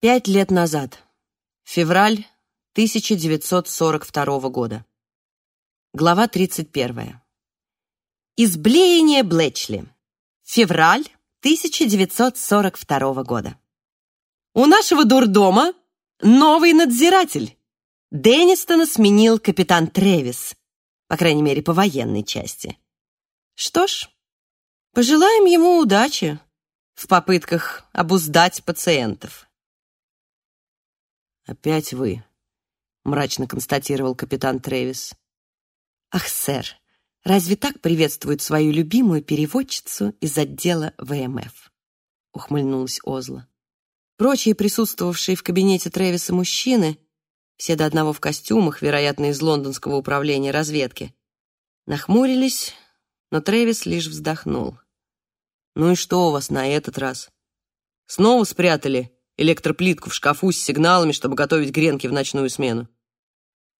Пять лет назад. Февраль 1942 года. Глава 31. Изблеяние Блэчли. Февраль 1942 года. У нашего дурдома новый надзиратель. Деннистона сменил капитан Тревис, по крайней мере, по военной части. Что ж, пожелаем ему удачи в попытках обуздать пациентов. «Опять вы», — мрачно констатировал капитан Трэвис. «Ах, сэр, разве так приветствует свою любимую переводчицу из отдела ВМФ?» — ухмыльнулась Озла. Прочие присутствовавшие в кабинете Трэвиса мужчины, все до одного в костюмах, вероятно, из лондонского управления разведки, нахмурились, но Трэвис лишь вздохнул. «Ну и что у вас на этот раз? Снова спрятали электроплитку в шкафу с сигналами, чтобы готовить гренки в ночную смену.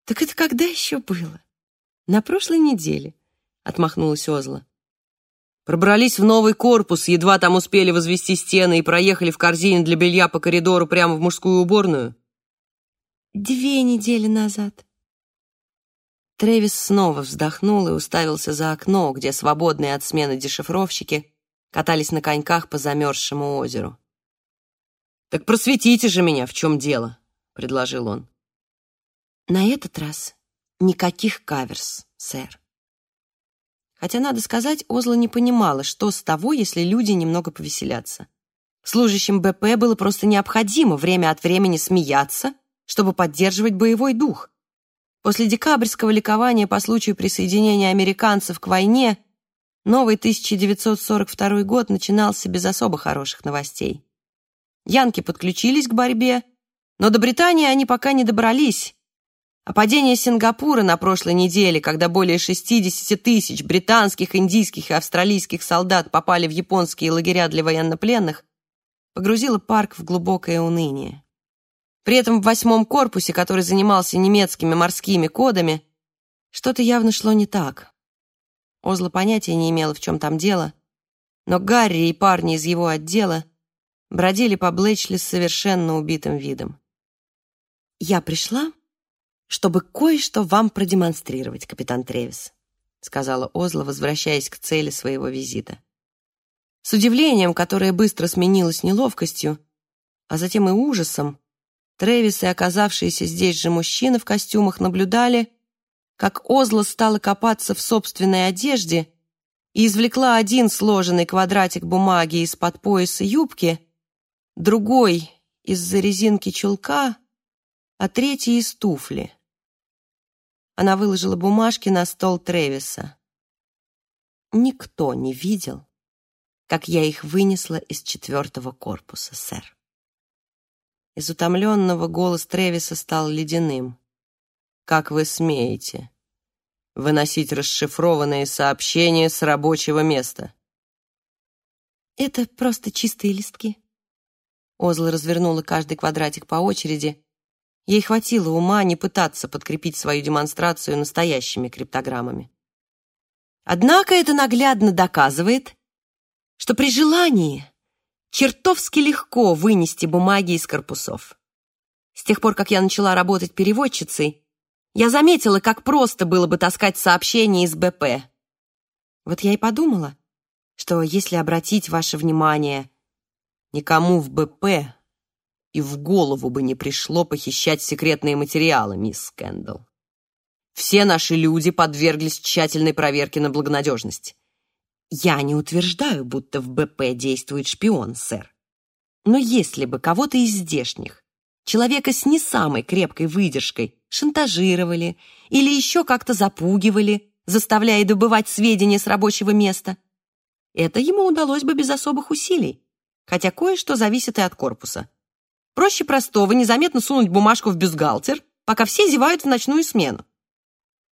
«Так это когда еще было?» «На прошлой неделе», — отмахнулась Озла. Пробрались в новый корпус, едва там успели возвести стены и проехали в корзине для белья по коридору прямо в мужскую уборную? Две недели назад. Тревис снова вздохнул и уставился за окно, где свободные от смены дешифровщики катались на коньках по замерзшему озеру. «Так просветите же меня, в чем дело», — предложил он. «На этот раз никаких каверс, сэр». Хотя, надо сказать, Озла не понимала, что с того, если люди немного повеселятся. Служащим БП было просто необходимо время от времени смеяться, чтобы поддерживать боевой дух. После декабрьского ликования по случаю присоединения американцев к войне новый 1942 год начинался без особо хороших новостей. Янки подключились к борьбе, но до Британии они пока не добрались. А падение Сингапура на прошлой неделе, когда более 60 тысяч британских, индийских и австралийских солдат попали в японские лагеря для военнопленных, погрузило парк в глубокое уныние. При этом в восьмом корпусе, который занимался немецкими морскими кодами, что-то явно шло не так. Озла понятия не имела, в чем там дело, но Гарри и парни из его отдела бродили по Блэчли с совершенно убитым видом. «Я пришла, чтобы кое-что вам продемонстрировать, капитан Тревис», сказала Озла, возвращаясь к цели своего визита. С удивлением, которое быстро сменилось неловкостью, а затем и ужасом, Тревис и оказавшиеся здесь же мужчины в костюмах наблюдали, как Озла стала копаться в собственной одежде и извлекла один сложенный квадратик бумаги из-под пояса юбки, другой из-за резинки чулка, а третий из туфли. Она выложила бумажки на стол Тревиса. Никто не видел, как я их вынесла из четвертого корпуса, сэр. Из утомленного голос Тревиса стал ледяным. «Как вы смеете выносить расшифрованные сообщения с рабочего места?» «Это просто чистые листки», Озла развернула каждый квадратик по очереди. Ей хватило ума не пытаться подкрепить свою демонстрацию настоящими криптограммами. Однако это наглядно доказывает, что при желании чертовски легко вынести бумаги из корпусов. С тех пор, как я начала работать переводчицей, я заметила, как просто было бы таскать сообщения из БП. Вот я и подумала, что если обратить ваше внимание Никому в БП и в голову бы не пришло похищать секретные материалы, мисс Кэндалл. Все наши люди подверглись тщательной проверке на благонадежность. Я не утверждаю, будто в БП действует шпион, сэр. Но если бы кого-то из здешних, человека с не самой крепкой выдержкой, шантажировали или еще как-то запугивали, заставляя добывать сведения с рабочего места, это ему удалось бы без особых усилий хотя кое-что зависит и от корпуса. Проще простого незаметно сунуть бумажку в бюстгальтер, пока все зевают в ночную смену.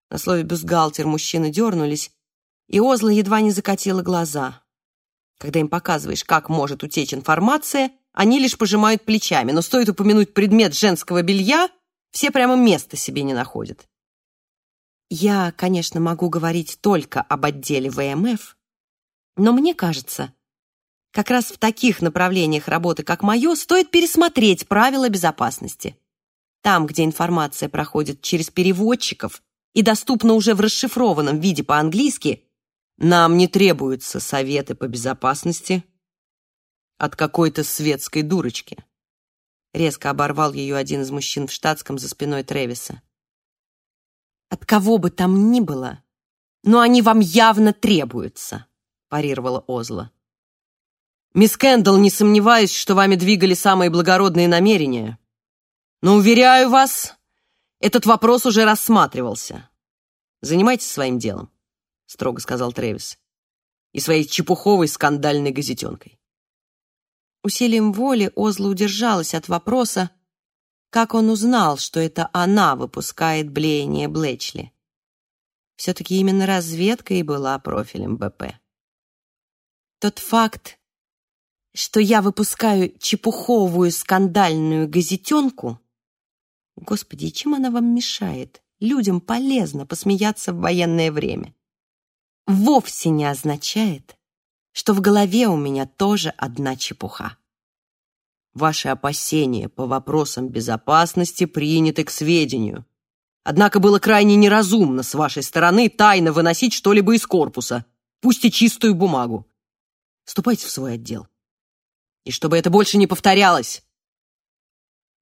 На слове «бюстгальтер» мужчины дернулись, и Озла едва не закатила глаза. Когда им показываешь, как может утечь информация, они лишь пожимают плечами, но стоит упомянуть предмет женского белья, все прямо места себе не находят. Я, конечно, могу говорить только об отделе ВМФ, но мне кажется, Как раз в таких направлениях работы, как мое, стоит пересмотреть правила безопасности. Там, где информация проходит через переводчиков и доступна уже в расшифрованном виде по-английски, нам не требуются советы по безопасности от какой-то светской дурочки. Резко оборвал ее один из мужчин в штатском за спиной Тревиса. От кого бы там ни было, но они вам явно требуются, парировала Озла. Мисс Кэндалл, не сомневаюсь, что вами двигали самые благородные намерения. Но, уверяю вас, этот вопрос уже рассматривался. Занимайтесь своим делом, строго сказал Трэвис, и своей чепуховой скандальной газетенкой. Усилием воли Озла удержалась от вопроса, как он узнал, что это она выпускает блеяние Блэчли. Все-таки именно разведка и была профилем БП. Тот факт, что я выпускаю чепуховую скандальную газетенку? Господи, чем она вам мешает? Людям полезно посмеяться в военное время. Вовсе не означает, что в голове у меня тоже одна чепуха. Ваши опасения по вопросам безопасности приняты к сведению. Однако было крайне неразумно с вашей стороны тайно выносить что-либо из корпуса, пусть и чистую бумагу. Ступайте в свой отдел. И чтобы это больше не повторялось!»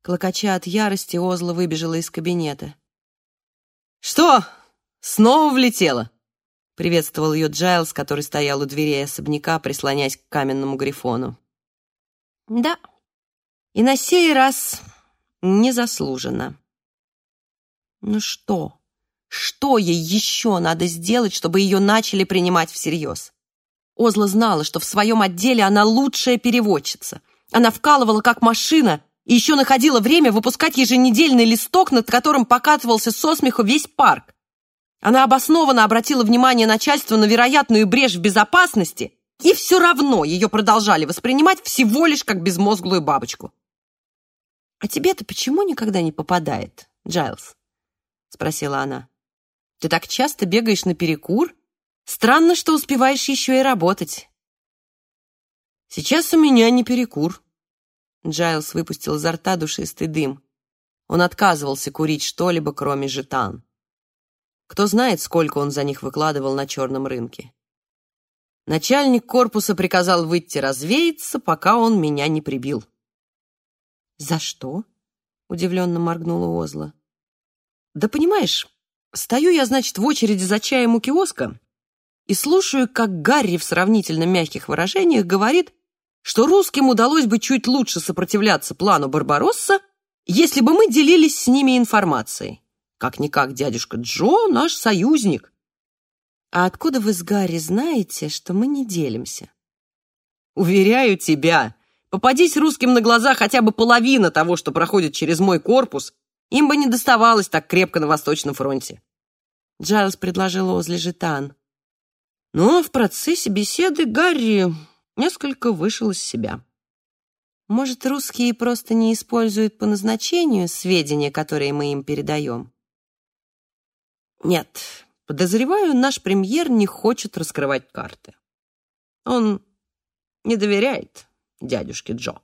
Клокоча от ярости, Озла выбежала из кабинета. «Что, снова влетела?» — приветствовал ее Джайлз, который стоял у дверей особняка, прислонясь к каменному грифону. «Да, и на сей раз незаслуженно». «Ну что? Что ей еще надо сделать, чтобы ее начали принимать всерьез?» Озла знала, что в своем отделе она лучшая переводчица. Она вкалывала как машина и еще находила время выпускать еженедельный листок, над которым покатывался со смеху весь парк. Она обоснованно обратила внимание начальства на вероятную брешь в безопасности, и все равно ее продолжали воспринимать всего лишь как безмозглую бабочку. «А тебе-то почему никогда не попадает, Джайлз?» — спросила она. «Ты так часто бегаешь наперекур, Странно, что успеваешь еще и работать. Сейчас у меня не перекур. Джайлс выпустил изо рта душистый дым. Он отказывался курить что-либо, кроме жетан. Кто знает, сколько он за них выкладывал на черном рынке. Начальник корпуса приказал выйти развеяться, пока он меня не прибил. «За что?» — удивленно моргнула Озла. «Да понимаешь, стою я, значит, в очереди за чаем у киоска, и слушаю, как Гарри в сравнительно мягких выражениях говорит, что русским удалось бы чуть лучше сопротивляться плану Барбаросса, если бы мы делились с ними информацией. Как-никак дядюшка Джо наш союзник. А откуда вы с Гарри знаете, что мы не делимся? Уверяю тебя, попадись русским на глаза хотя бы половина того, что проходит через мой корпус, им бы не доставалось так крепко на Восточном фронте. Джайлз предложил Озли жетан. Но в процессе беседы Гарри несколько вышел из себя. Может, русские просто не используют по назначению сведения, которые мы им передаем? Нет, подозреваю, наш премьер не хочет раскрывать карты. Он не доверяет дядюшке Джо.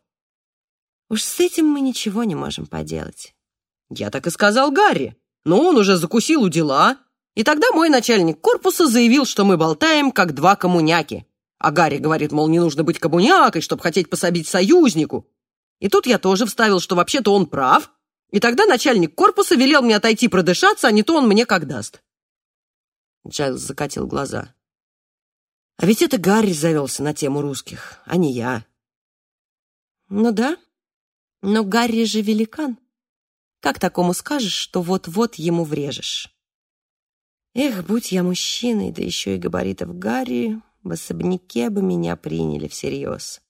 Уж с этим мы ничего не можем поделать. Я так и сказал Гарри, но он уже закусил у дела и тогда мой начальник корпуса заявил, что мы болтаем, как два коммуняки. А Гарри говорит, мол, не нужно быть коммунякой, чтобы хотеть пособить союзнику. И тут я тоже вставил, что вообще-то он прав. И тогда начальник корпуса велел мне отойти продышаться, а не то он мне как даст. Джайлз закатил глаза. А ведь это Гарри завелся на тему русских, а не я. Ну да, но Гарри же великан. Как такому скажешь, что вот-вот ему врежешь? Эх, будь я мужчиной, да еще и габаритов Гарри, в особняке бы меня приняли всерьез.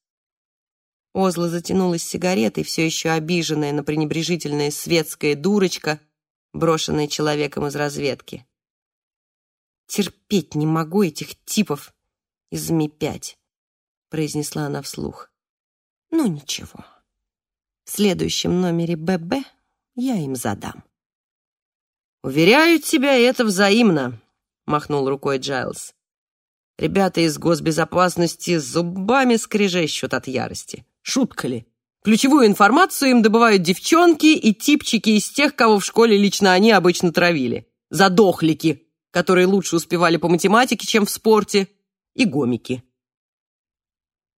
Озла затянулась сигаретой, все еще обиженная на пренебрежительная светская дурочка, брошенная человеком из разведки. «Терпеть не могу этих типов из Ми-5», — произнесла она вслух. «Ну ничего, в следующем номере ББ я им задам». «Уверяю тебя, это взаимно», — махнул рукой Джайлз. Ребята из госбезопасности зубами скрежещут от ярости. Шутка ли? Ключевую информацию им добывают девчонки и типчики из тех, кого в школе лично они обычно травили. Задохлики, которые лучше успевали по математике, чем в спорте, и гомики.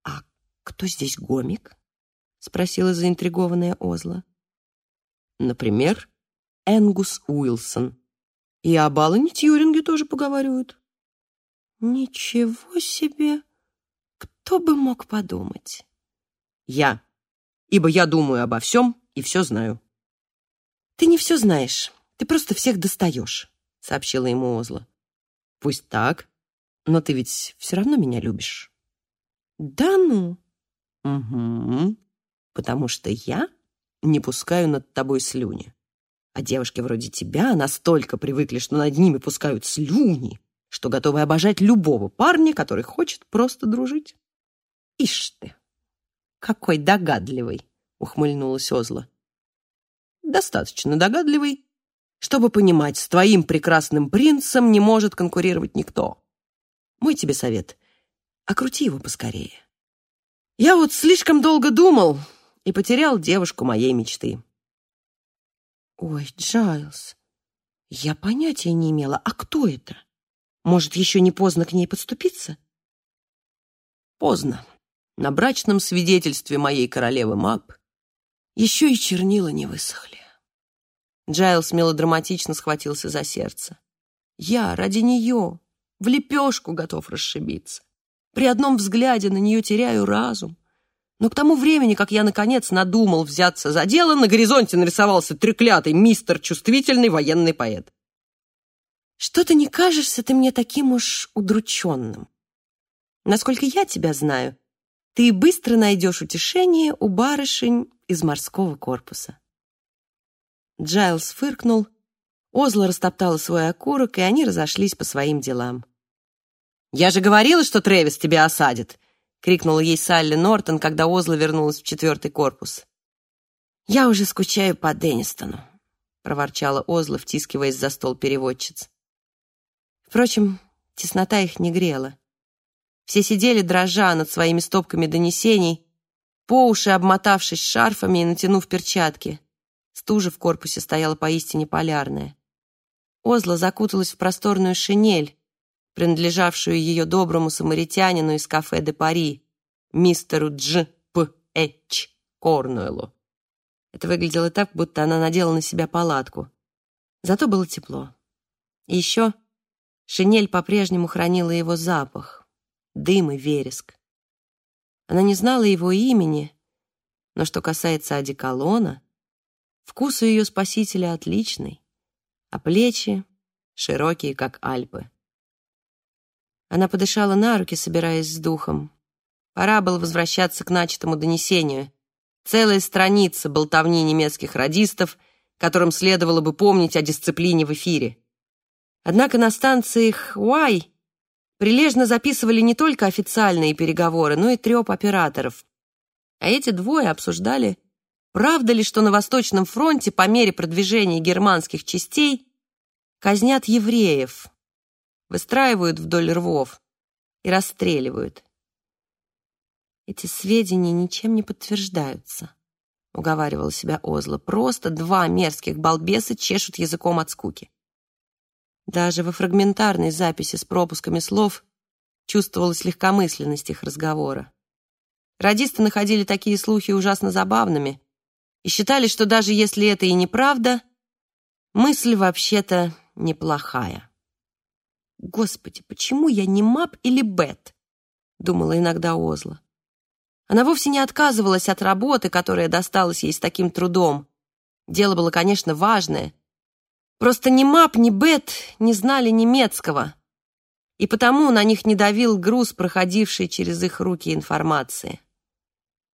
«А кто здесь гомик?» — спросила заинтригованная Озла. «Например, Энгус Уилсон. И об Алане Тьюринге тоже поговаривают». «Ничего себе! Кто бы мог подумать?» «Я», ибо я думаю обо всем и все знаю». «Ты не все знаешь, ты просто всех достаешь», — сообщила ему Озла. «Пусть так, но ты ведь все равно меня любишь». «Да ну?» «Угу, потому что я не пускаю над тобой слюни. А девушки вроде тебя настолько привыкли, что над ними пускают слюни, что готовы обожать любого парня, который хочет просто дружить. Ишь ты, какой догадливый, ухмыльнулась Озла. Достаточно догадливый, чтобы понимать, с твоим прекрасным принцем не может конкурировать никто. Мой тебе совет — окрути его поскорее. Я вот слишком долго думал и потерял девушку моей мечты. Ой, Джайлз, я понятия не имела, а кто это? Может, еще не поздно к ней подступиться? Поздно. На брачном свидетельстве моей королевы Мап еще и чернила не высохли. Джайлс мелодраматично схватился за сердце. Я ради нее в лепешку готов расшибиться. При одном взгляде на нее теряю разум. Но к тому времени, как я, наконец, надумал взяться за дело, на горизонте нарисовался треклятый мистер чувствительный военный поэт. Что-то не кажешься ты мне таким уж удрученным. Насколько я тебя знаю, ты быстро найдешь утешение у барышень из морского корпуса. Джайлс фыркнул, Озла растоптала свой окурок, и они разошлись по своим делам. «Я же говорила, что Трэвис тебя осадит!» — крикнула ей Салли Нортон, когда Озла вернулась в четвертый корпус. «Я уже скучаю по Деннистону», — проворчала Озла, втискиваясь за стол переводчиц. Впрочем, теснота их не грела. Все сидели дрожа над своими стопками донесений, по уши обмотавшись шарфами и натянув перчатки. Стужа в корпусе стояла поистине полярная. Озла закуталась в просторную шинель, принадлежавшую ее доброму самаритянину из кафе де Пари, мистеру Дж. П. Эч. Корнуэлу. Это выглядело так, будто она надела на себя палатку. Зато было тепло. И еще шинель по-прежнему хранила его запах, дым и вереск. Она не знала его имени, но что касается одеколона, вкус у ее спасителя отличный, а плечи широкие, как Альпы. Она подышала на руки, собираясь с духом. Пора было возвращаться к начатому донесению. Целая страница болтовни немецких радистов, которым следовало бы помнить о дисциплине в эфире. Однако на станциях Уай прилежно записывали не только официальные переговоры, но и треп операторов. А эти двое обсуждали, правда ли, что на Восточном фронте по мере продвижения германских частей казнят евреев, выстраивают вдоль рвов и расстреливают. Эти сведения ничем не подтверждаются, уговаривала себя Озла. Просто два мерзких балбеса чешут языком от скуки. Даже во фрагментарной записи с пропусками слов чувствовалась легкомысленность их разговора. Радисты находили такие слухи ужасно забавными и считали, что даже если это и неправда, мысль вообще-то неплохая. «Господи, почему я не Мап или Бет?» — думала иногда Озла. Она вовсе не отказывалась от работы, которая досталась ей с таким трудом. Дело было, конечно, важное. Просто ни Мап, ни Бет не знали немецкого, и потому на них не давил груз, проходивший через их руки информации.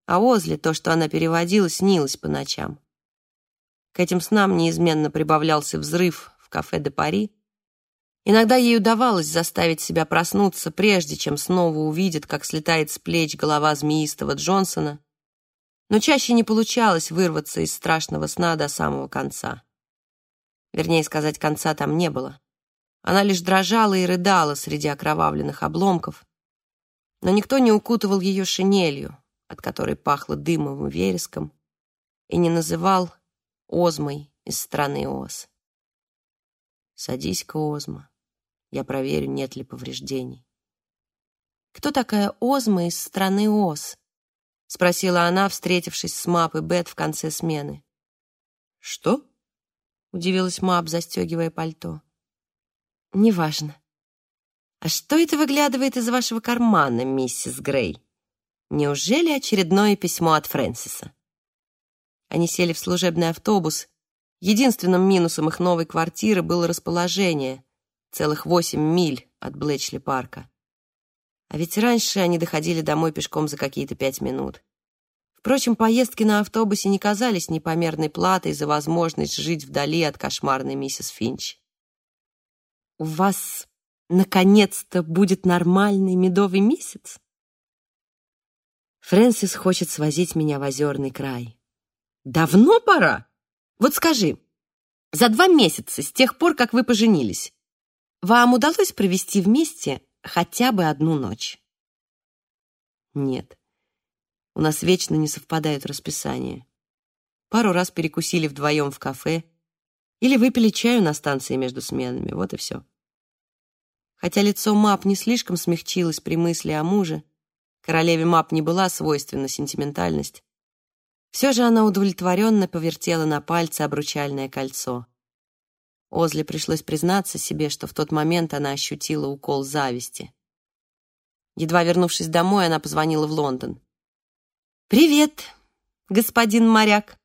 А Озле то, что она переводила, снилось по ночам. К этим снам неизменно прибавлялся взрыв в кафе де Пари, Иногда ей удавалось заставить себя проснуться, прежде чем снова увидит, как слетает с плеч голова змеистого Джонсона, но чаще не получалось вырваться из страшного сна до самого конца. Вернее сказать, конца там не было. Она лишь дрожала и рыдала среди окровавленных обломков, но никто не укутывал ее шинелью, от которой пахло дымовым вереском, и не называл Озмой из страны Оз. «Садись-ка, Озма, я проверю, нет ли повреждений». «Кто такая Озма из страны Оз?» — спросила она, встретившись с Мап и Бет в конце смены. «Что?» — удивилась Мап, застегивая пальто. «Неважно. А что это выглядывает из вашего кармана, миссис Грей? Неужели очередное письмо от Фрэнсиса?» Они сели в служебный автобус. Единственным минусом их новой квартиры было расположение. Целых восемь миль от Блэчли-парка. А ведь раньше они доходили домой пешком за какие-то пять минут. Впрочем, поездки на автобусе не казались непомерной платой за возможность жить вдали от кошмарной миссис Финч. «У вас, наконец-то, будет нормальный медовый месяц?» Фрэнсис хочет свозить меня в озерный край. Давно пора. Вот скажи, за два месяца с тех пор, как вы поженились, вам удалось провести вместе хотя бы одну ночь? Нет. У нас вечно не совпадают расписания. Пару раз перекусили вдвоем в кафе или выпили чаю на станции между сменами. Вот и все. Хотя лицо Мап не слишком смягчилось при мысли о муже, королеве Мап не была свойственна сентиментальность, все же она удовлетворенно повертела на пальце обручальное кольцо. Озли пришлось признаться себе, что в тот момент она ощутила укол зависти. Едва вернувшись домой, она позвонила в Лондон. «Привет, господин моряк!»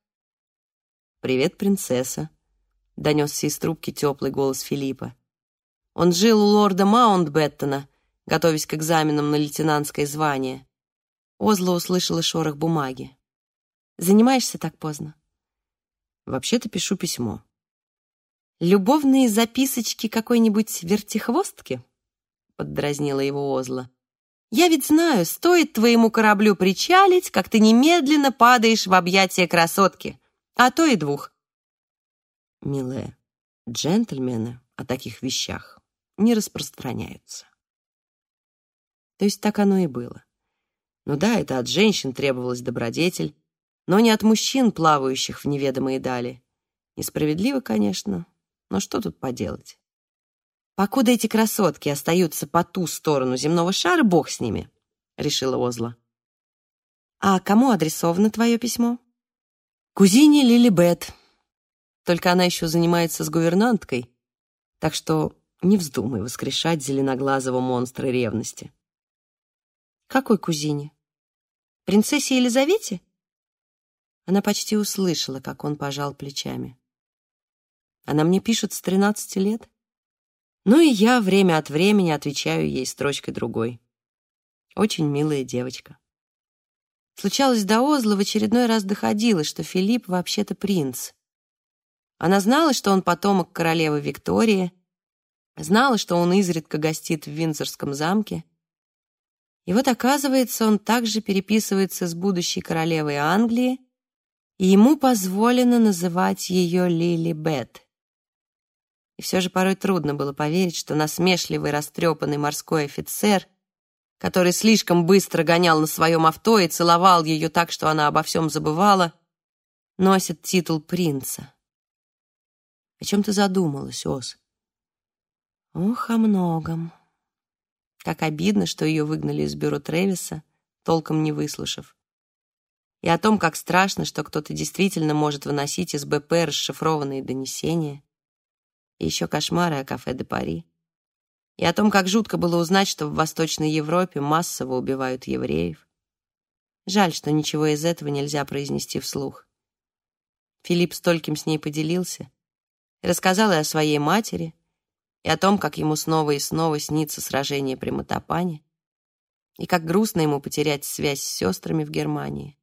«Привет, принцесса!» — донесся из трубки теплый голос Филиппа. Он жил у лорда Маунтбеттона, готовясь к экзаменам на лейтенантское звание. Озла услышала шорох бумаги. Занимаешься так поздно? Вообще-то пишу письмо. Любовные записочки какой-нибудь вертихвостки? Поддразнила его Озла. Я ведь знаю, стоит твоему кораблю причалить, как ты немедленно падаешь в объятия красотки, а то и двух. Милая, джентльмены о таких вещах не распространяются. То есть так оно и было. Ну да, это от женщин требовалась добродетель, но не от мужчин, плавающих в неведомые дали. Несправедливо, конечно, но что тут поделать? Покуда эти красотки остаются по ту сторону земного шара, бог с ними, решила Озла. А кому адресовано твое письмо? Кузине Лили Бет. Только она еще занимается с гувернанткой, так что не вздумай воскрешать зеленоглазого монстра ревности. Какой кузине? Принцессе Елизавете? Она почти услышала, как он пожал плечами. Она мне пишет с 13 лет. Ну и я время от времени отвечаю ей строчкой другой. Очень милая девочка. Случалось до Озла в очередной раз доходило, что Филипп вообще-то принц. Она знала, что он потомок королевы Виктории, знала, что он изредка гостит в Виндзорском замке. И вот, оказывается, он также переписывается с будущей королевой Англии, и ему позволено называть ее Лили Бет. И все же порой трудно было поверить, что насмешливый, растрепанный морской офицер, который слишком быстро гонял на своем авто и целовал ее так, что она обо всем забывала, носит титул принца. О чем ты задумалась, Ос? Ох, о многом. Как обидно, что ее выгнали из бюро Тревиса, толком не выслушав и о том, как страшно, что кто-то действительно может выносить из БП расшифрованные донесения, и еще кошмары о кафе де Пари, и о том, как жутко было узнать, что в Восточной Европе массово убивают евреев. Жаль, что ничего из этого нельзя произнести вслух. Филипп стольким с ней поделился, рассказал и о своей матери, и о том, как ему снова и снова снится сражение при Матапане, и как грустно ему потерять связь с сестрами в Германии.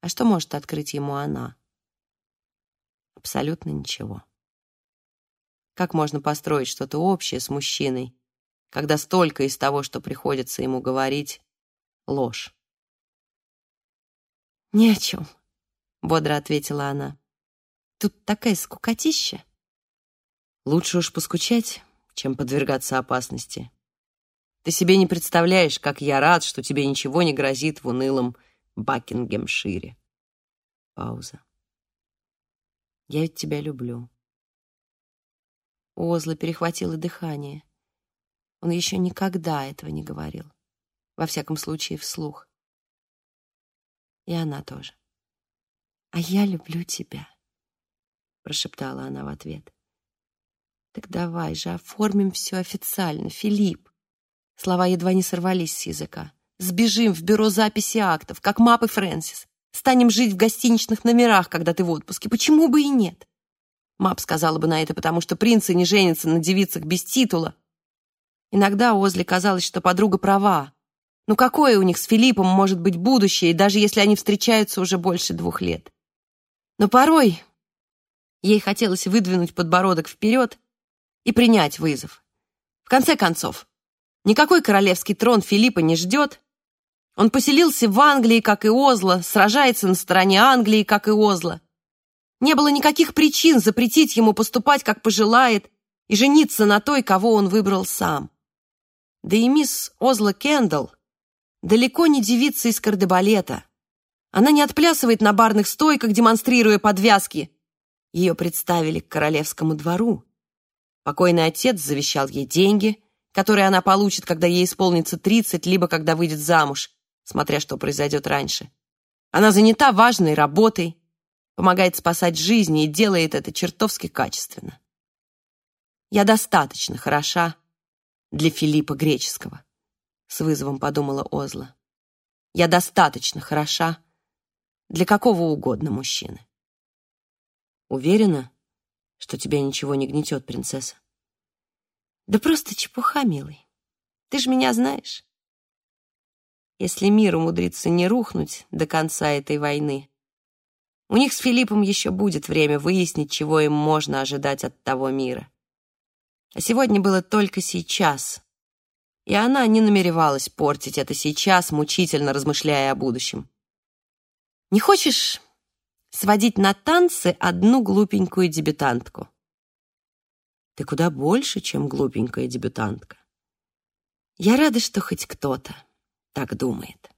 А что может открыть ему она? Абсолютно ничего. Как можно построить что-то общее с мужчиной, когда столько из того, что приходится ему говорить, ложь? «Ни о чем», — бодро ответила она. «Тут такая скукотища». «Лучше уж поскучать, чем подвергаться опасности. Ты себе не представляешь, как я рад, что тебе ничего не грозит в унылом Бакингемшире. Пауза. Я ведь тебя люблю. У Озла перехватило дыхание. Он еще никогда этого не говорил. Во всяком случае, вслух. И она тоже. «А я люблю тебя», — прошептала она в ответ. «Так давай же оформим все официально, Филипп». Слова едва не сорвались с языка. «Сбежим в бюро записи актов, как Мап и Фрэнсис. Станем жить в гостиничных номерах, когда ты в отпуске. Почему бы и нет?» Мап сказала бы на это, потому что принцы не женятся на девицах без титула. Иногда Озли казалось, что подруга права. Ну какое у них с Филиппом может быть будущее, даже если они встречаются уже больше двух лет? Но порой ей хотелось выдвинуть подбородок вперед и принять вызов. В конце концов, никакой королевский трон Филиппа не ждет. Он поселился в Англии, как и Озла, сражается на стороне Англии, как и Озла. Не было никаких причин запретить ему поступать, как пожелает, и жениться на той, кого он выбрал сам. Да и мисс Озла Кендалл далеко не девица из кардебалета. Она не отплясывает на барных стойках, демонстрируя подвязки. Ее представили к королевскому двору. Покойный отец завещал ей деньги, которые она получит, когда ей исполнится 30, либо когда выйдет замуж, смотря что произойдет раньше. Она занята важной работой, помогает спасать жизни и делает это чертовски качественно. Я достаточно хороша для Филиппа Греческого, с вызовом подумала Озла. Я достаточно хороша для какого угодно мужчины. Уверена, что тебя ничего не гнетет, принцесса? Да просто чепуха, милый. Ты же меня знаешь. Если мир умудрится не рухнуть до конца этой войны, у них с Филиппом еще будет время выяснить, чего им можно ожидать от того мира. А сегодня было только сейчас, и она не намеревалась портить это сейчас, мучительно размышляя о будущем. «Не хочешь сводить на танцы одну глупенькую дебютантку?» «Ты куда больше, чем глупенькая дебютантка». «Я рада, что хоть кто-то так думает».